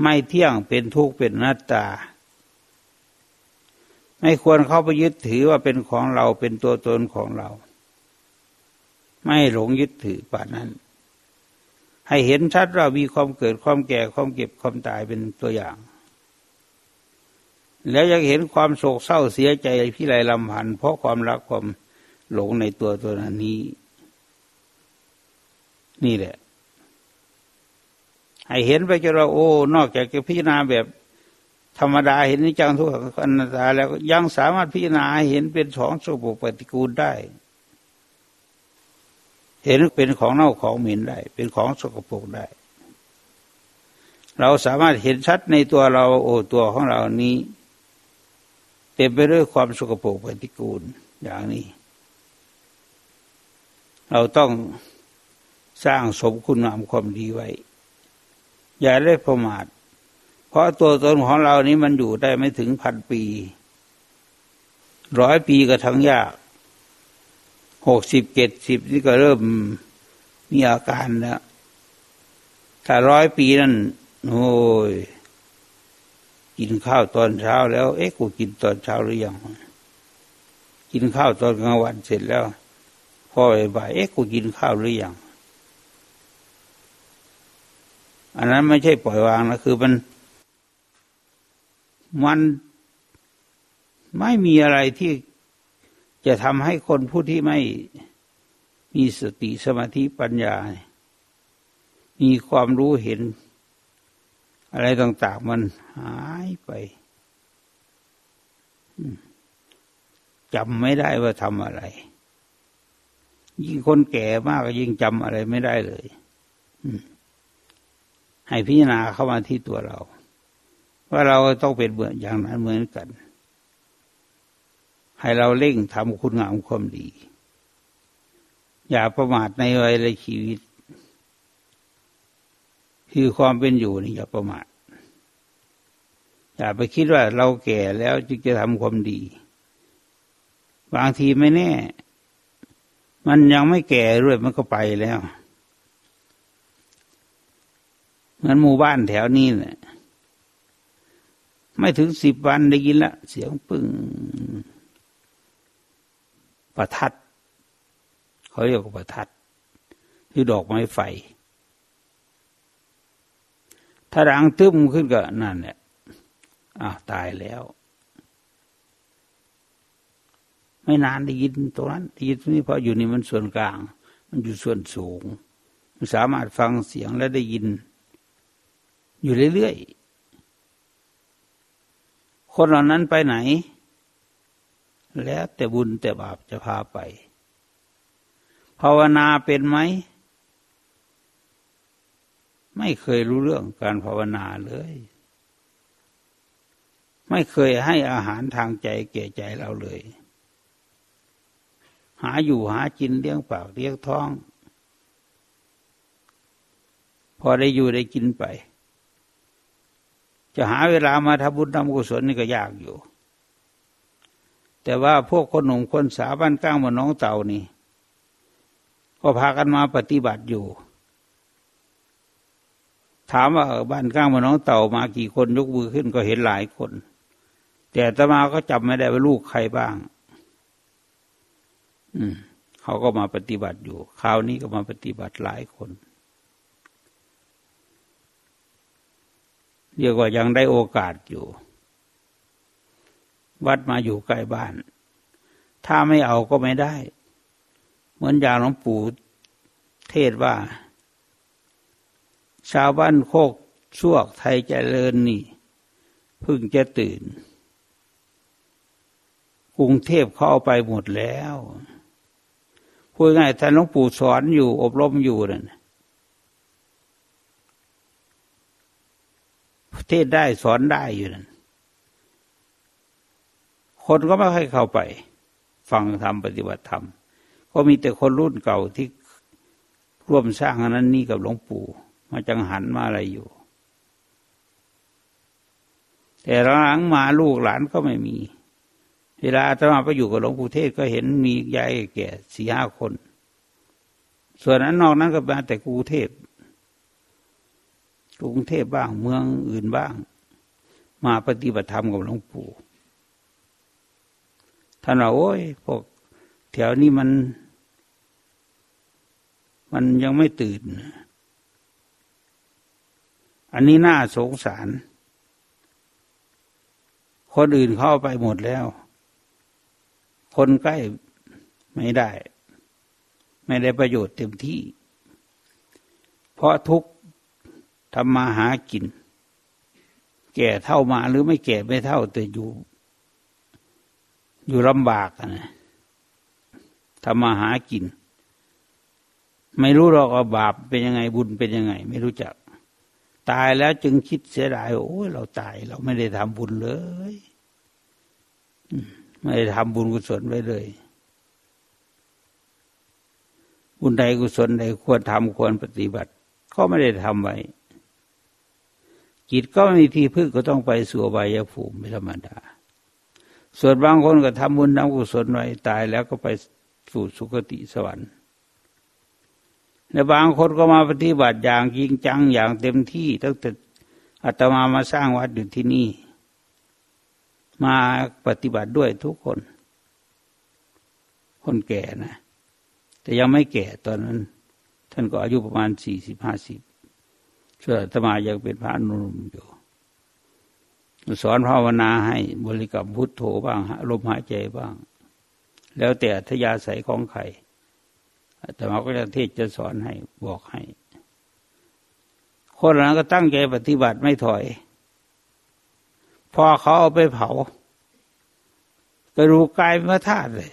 ไม่เที่ยงเป็นทุกข์เป็นนัตตา ไม่ควรเข้าไปยึดถือว่าเป็นของเราเป็นตัวตนของเรา ไม่หลงยึดถือป่านั้น ให้เห็นชัดว่ามีความเกิดความแก่ความเก็บความตายเป็นตัวอย่าง แล้วยังเห็นความโศกเศร้าเสียใจพิไรลำพันเพราะความรักความหลงในตัวตัวนี้ นี่แหละ ให้เห็นไปจนเราโอ้ นอกจากจะพิจารณาแบบ ธรรมดาเห็นนิจังทุกขังอนัตตาแล้วยังสามารถพิจารณาเห็นเป็นสองสุภปฏิกูลได้ เห็นเป็นของเน่าของเหม็นได้ เป็นของสกปรกได้ เราสามารถเห็นชัดในตัวเราโอ้ตัวของเรานี้ เต็มไปด้วยความสกปรกปฏิกูลอย่างนี้ เราต้องสร้างสมคุณงามความดีไว้ อย่าได้ประมาท เพราะตัวตนของเรานี้มันอยู่ได้ไม่ถึงพันปี ร้อยปีก็ทั้งยาก หกสิบเจ็ดสิบนี่ก็เริ่มมีอาการแล้ว ถ้าร้อยปีนั่นโอ้ย กินข้าวตอนเช้าแล้ว เอ๊ะกูกินตอนเช้าหรือยังกินข้าวตอนกลางวันเสร็จแล้วพ่อบ่ายเอ๊ะกูกินข้าวหรือยังอันนั้นไม่ใช่ปล่อยวางนะคือมัน มันไม่มีอะไรที่จะทำให้คนผู้ที่ไม่มีสติสมาธิปัญญา มีความรู้เห็น อะไรต่าง ๆ มันหายไปจำไม่ได้ว่าทำอะไร ยิ่งคนแก่มากก็ยิ่งจำอะไรไม่ได้เลย ให้พิจารณาเข้ามาที่ตัวเรา ว่าเราต้องเป็นเหมือนอย่างนั้นเหมือนกัน ให้เราเร่งทำคุณงามความดี อย่าประมาทในวัยในชีวิต คือความเป็นอยู่นี่อย่าประมาทอย่าไปคิดว่าเราแก่แล้วจึงจะทำความดี บางทีไม่แน่ มันยังไม่แก่ด้วยมันก็ไปแล้วเหมือนหมู่บ้านแถวนี้แหละ ไม่ถึงสิบวันได้ยินละเสียงปึ้งประทัด เขาเรียกว่าประทัด คือดอกไม้ไฟ ถ้าดังตึ้มขึ้นก็นั่นแหละอ้าวตายแล้ว ไม่นานได้ยินตรงนั้นได้ยินตรงนี้เพราะอยู่นี่มันส่วนกลาง มันอยู่ส่วนสูงสามารถฟังเสียงและได้ยิน อยู่เรื่อยๆ คนเหล่านั้นไปไหน แล้วแต่บุญแต่บาปจะพาไป ภาวนาเป็นไหม ไม่เคยรู้เรื่องการภาวนาเลย ไม่เคยให้อาหารทางใจแก่ใจเราเลย หาอยู่หากินเลี้ยงปากเลี้ยงท้อง พอได้อยู่ได้กินไป จะหาเวลามาทำบุญทำกุศลนี่ก็ยากอยู่ แต่ว่าพวกคนหนุ่มคนสาวบ้านก้างบนน้องเต่านี่ ก็พากันมาปฏิบัติอยู่ ถามว่าบ้านก้างบนน้องเต่ามากี่คนยกมือขึ้นก็เห็นหลายคน แต่ตมาก็จำไม่ได้ว่าลูกใครบ้าง อืมเขาก็มาปฏิบัติอยู่ คราวนี้ก็มาปฏิบัติหลายคน เรียกว่ายังได้โอกาสอยู่ วัดมาอยู่ใกล้บ้าน ถ้าไม่เอาก็ไม่ได้ เหมือนอย่างหลวงปู่เทศว่า ชาวบ้านโคกช่วกไทยเจริญนี่เพิ่งจะตื่น กรุงเทพเข้าไปหมดแล้วพูดง่ายท่านหลวงปู่สอนอยู่อบรมอยู่นั่น เทศได้สอนได้อยู่นั่นคนก็ไม่ค่อยเข้าไป ฟังธรรมปฏิบัติธรรม ก็มีแต่คนรุ่นเก่าที่ร่วมสร้างอันนั้นนี่กับหลวงปู่ มาจังหันมาอะไรอยู่ แต่หลังมาลูกหลานก็ไม่มี เวลาธรรมาไปอยู่กับหลวงปู่เทศก็เห็นมียายแก่สี่ห้าคน ส่วนนั้นนอกนั้นก็มาแต่กรุงเทพ กรุงเทพบ้าง เมืองอื่นบ้าง มาปฏิบัติธรรมกับหลวงปู่ท่านว่าโอ้ยพวกแถวนี้มัน มันยังไม่ตื่น อันนี้น่าสงสาร คนอื่นเข้าไปหมดแล้ว คนใกล้ไม่ได้ ไม่ได้ประโยชน์เต็มที่ เพราะทุก ทำมาหากิน แก่เท่ามาหรือไม่แก่ไม่เท่า แต่อยู่ อยู่ลำบากนะทำมาหากิน ไม่รู้หรอกว่าบาปเป็นยังไงบุญเป็นยังไง ไม่รู้จัก ตายแล้วจึงคิดเสียดายโอ้ยเราตาย เราไม่ได้ทำบุญเลยไม่ได้ทำบุญกุศลไว้เลยบุญใดกุศลใดควรทำควรปฏิบัติ ก็ไม่ได้ทำไว้ จิตก็ไม่มีที่พึ่งก็ต้องไปสู่อบายภูมิไม่ธรรมดา ส่วนบางคนก็ทำบุญทำกุศลไว้ตายแล้วก็ไปสู่สุคติสวรรค์และบางคนก็มาปฏิบัติอย่างจริงจังอย่างเต็มที่ตั้งแต่อาตมามาสร้างวัดอยู่ที่นี่ มาปฏิบัติด้วยทุกคน คนแก่นะ แต่ยังไม่แก่ตอนนั้น ท่านก็อายุประมาณสี่สิบห้าสิบ ช่วยธรรมายังเป็นพระนุ่มอยู่ สอนภาวนาให้บริกรรมพุทโธบ้างลมหายใจบ้าง แล้วแต่ทยาศัยของใครแต่มาก็จะเทศจะสอนให้บอกให้ คนนั้นก็ตั้งใจปฏิบัติไม่ถอย พอเขาเอาไปเผากระดูกกายเป็นพระธาตุเลย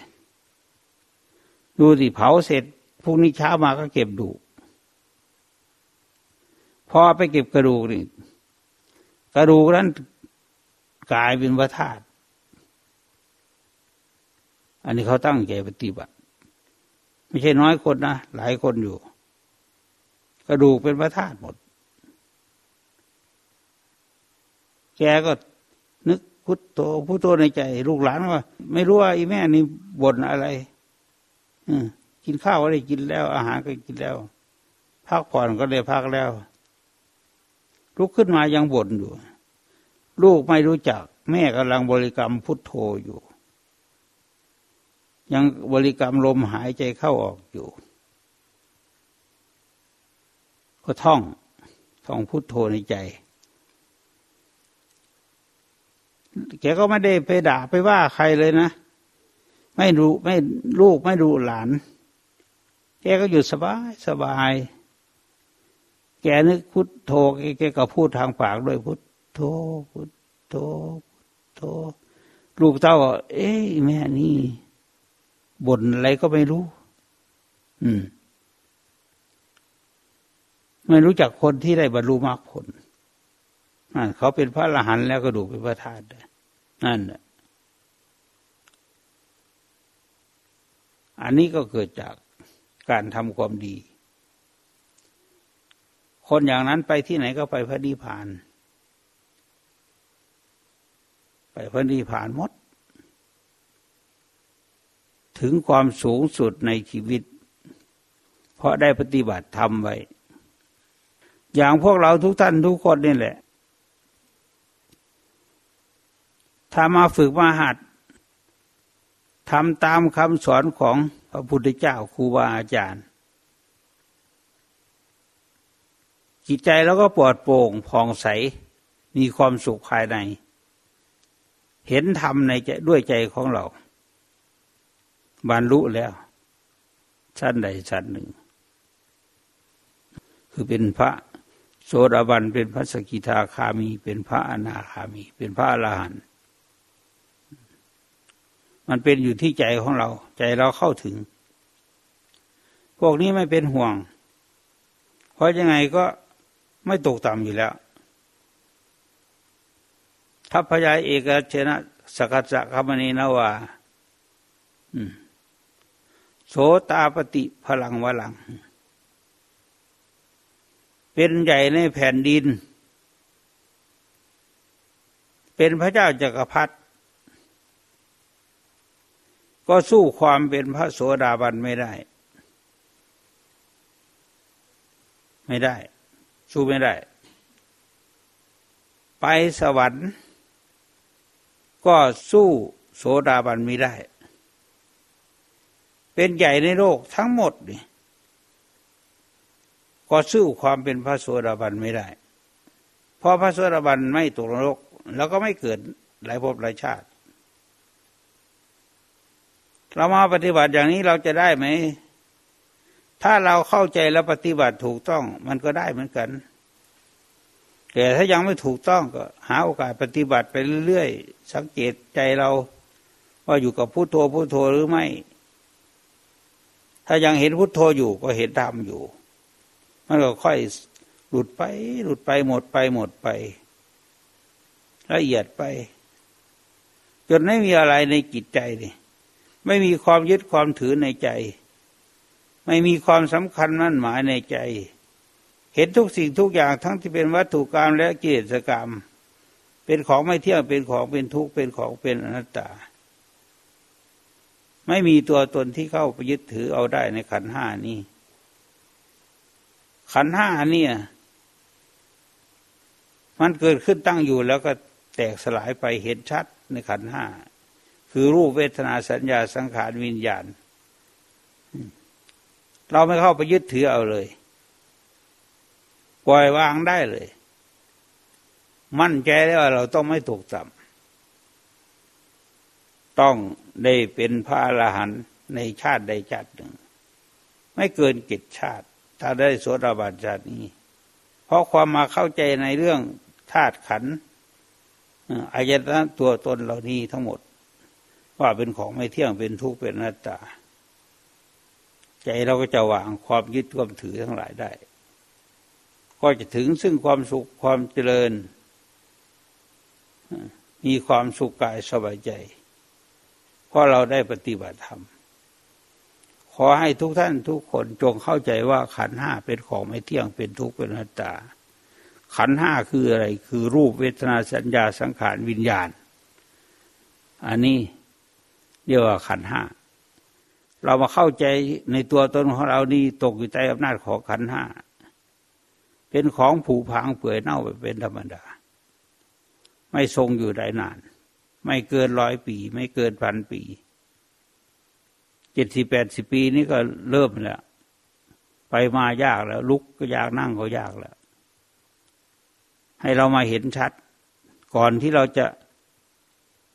ดูสิเผาเสร็จพรุ่งนี้เช้ามาก็เก็บดู พอไปเก็บกระดูกนี่กระดูกนั้นกลายเป็นพระธาตุอันนี้เขาตั้งใจปฏิบัติ ไม่ใช่น้อยคนนะ หลายคนอยู่ กระดูกเป็นพระธาตุหมด แกก็นึกพุทโธพุทโธในใจ ลูกหลานว่า ไม่รู้ว่าอีแม่นี่บ่นอะไรกินข้าวก็ได้กินแล้ว อาหารก็กินแล้ว พักผ่อนก็ได้พักแล้ว ลุกขึ้นมายังบ่นอยู่ ลูกไม่รู้จัก แม่กำลังบริกรรมพุทโธอยู่ ยังบริกรรมลมหายใจเข้าออกอยู่ ก็ท่องท่องพุทโธในใจ แกก็ไม่ได้ไปด่าไปว่าใครเลยนะ ไม่รู้ไม่ลูกไม่รู้หลาน แกก็อยู่สบายสบาย แกนึกพุทโธแกก็พูดทางปากด้วยพุทโธพุทโธพุทโธลูกเต้าเอ้ยแม่นี่บ่นอะไรก็ไม่รู้ อืม ไม่รู้จักคนที่ได้บรรลุมรรคผลนั่นเขาเป็นพระอรหันต์แล้วก็ดูเป็นพระธาตุนั่นแหละอันนี้ก็เกิดจากการทำความดี คนอย่างนั้นไปที่ไหนก็ไปพระนิพพาน ไปพระนิพพานหมด ถึงความสูงสุดในชีวิต เพราะได้ปฏิบัติทำไว้ อย่างพวกเราทุกท่านทุกคนนี่แหละ ถ้ามาฝึกมาหัดทำตามคำสอนของพระพุทธเจ้าครูบาอาจารย์ จิตใจแล้วก็ปลอดโปร่งผ่องใสมีความสุขภายใน เห็นธรรมในใจด้วยใจของเรา บรรลุแล้ว ชั้นใดชั้นหนึ่ง คือเป็นพระโสดาบันเป็นพระสกิทาคามี เป็นพระอนาคามี เป็นพระอรหันต์มันเป็นอยู่ที่ใจของเรา ใจเราเข้าถึง พวกนี้ไม่เป็นห่วง เพราะยังไงก็ ไม่ตกต่ำอยู่แล้วทัพพยาเอกชนะสกัจจคมณีนาวาโสตาปฏิพลังวลัง เป็นใหญ่ในแผ่นดิน เป็นพระเจ้าจากักรพรรดิก็สู้ความเป็นพระโสดาบันไม่ได้ ไม่ได้ สู้ไม่ได้ ไปสวรรค์ ก็สู้โสดาบันไม่ได้ เป็นใหญ่ในโลกทั้งหมดนี่ก็สู้ความเป็นพระโสดาบันไม่ได้ เพราะพระโสดาบันไม่ตกนรก แล้วก็ไม่เกิดหลายภพหลายชาติ เรามาปฏิบัติอย่างนี้เราจะได้ไหม ถ้าเราเข้าใจแล้วปฏิบัติถูกต้องมันก็ได้เหมือนกัน แต่ถ้ายังไม่ถูกต้องก็ หาโอกาสปฏิบัติไปเรื่อยๆ สังเกตใจเราว่าอยู่กับพุโทโธพุโทโธหรือไม่ ถ้ายังเห็นพุโทโธอยู่ก็เห็นธรรมอยู่ มันก็ค่อยหลุดไป หลุดไปหมดไปหมดไป ละเอียดไป จนไม่มีอะไรในจิตใจนี่ไม่มีความยึดความถือในใจ ไม่มีความสำคัญมั่นหมายในใจ เห็นทุกสิ่งทุกอย่างทั้งที่เป็นวัตถุกรรมและกิเลสกรรม เป็นของไม่เที่ยงเป็นของเป็นทุกข์เป็นของเป็นอนัตตา ไม่มีตัวตนที่เข้าไปยึดถือเอาได้ในขันห้านี้ ขันห้าเนี่ยมันเกิดขึ้นตั้งอยู่แล้วก็แตกสลายไปเห็นชัดในขันห้า คือรูปเวทนาสัญญาสังขารวิญญาณ เราไม่เข้าไปยึดถือเอาเลย ปล่อยวางได้เลย มั่นใจได้ว่าเราต้องไม่ตกต่ำต้องได้เป็นพระอรหันต์ในชาติใดชาติหนึ่ง ไม่เกินกิจชาติ ถ้าได้โสดาบันชาตินี้ เพราะความมาเข้าใจในเรื่องธาตุขันอายตนะตัวตนเหล่านี้ทั้งหมด ว่าเป็นของไม่เที่ยงเป็นทุกข์เป็นอนัตตา ใจเราก็จะวางความยึดความถือทั้งหลายได้ ก็จะถึงซึ่งความสุขความเจริญ มีความสุขกายสบายใจเพราะเราได้ปฏิบัติธรรม ขอให้ทุกท่านทุกคนจงเข้าใจว่าขันห้าเป็นของไม่เที่ยงเป็นทุกข์เป็นนัตตา ขันห้าคืออะไรคือรูปเวทนาสัญญาสังขารวิญญาณ อันนี้เรียกว่าขันห้า เรามาเข้าใจในตัวตนของเรานี่ตกอยู่ใต้อำนาจของขันห้า เป็นของผุพังเปื่อยเน่าไปเป็นธรรมดา ไม่ทรงอยู่ได้นาน ไม่เกินร้อยปี ไม่เกินพันปีเจ็ดสิบแปดสิบปีนี่ก็เริ่มแล้ว ไปมายากแล้ว ลุกก็ยากนั่งก็ยากแล้ว ให้เรามาเห็นชัด ก่อนที่เราจะ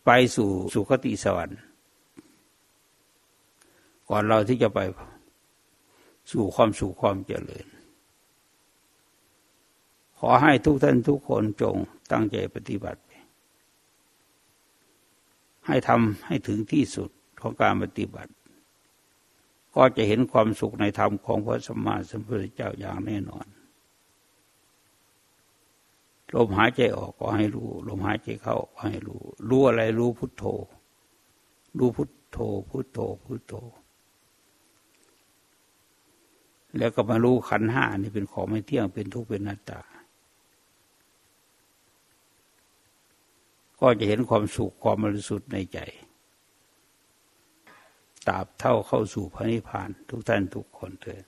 ไปสู่สุคติสวรรค์ ก่อนเราที่จะไป สู่ความสู่ความเจริญ ขอให้ทุกท่านทุกคนจงตั้งใจปฏิบัติ ให้ทำให้ถึงที่สุดของการปฏิบัติ ก็จะเห็นความสุขในธรรมของพระสัมมาสัมพุทธเจ้าอย่างแน่นอนลมหายใจออกก็ให้รู้ ลมหายใจเข้าก็ให้รู้ รู้อะไรรู้พุทโธ รู้พุทโธพุทโธพุทโธ แล้วก็มารู้ขันห้านี่เป็นของไม่เที่ยงเป็นทุกข์เป็นนัตตา ก็จะเห็นความสุขความบริสุทธิ์ในใจตราบเท่าเข้าสู่พระนิพพาน ทุกท่านทุกคนเถิด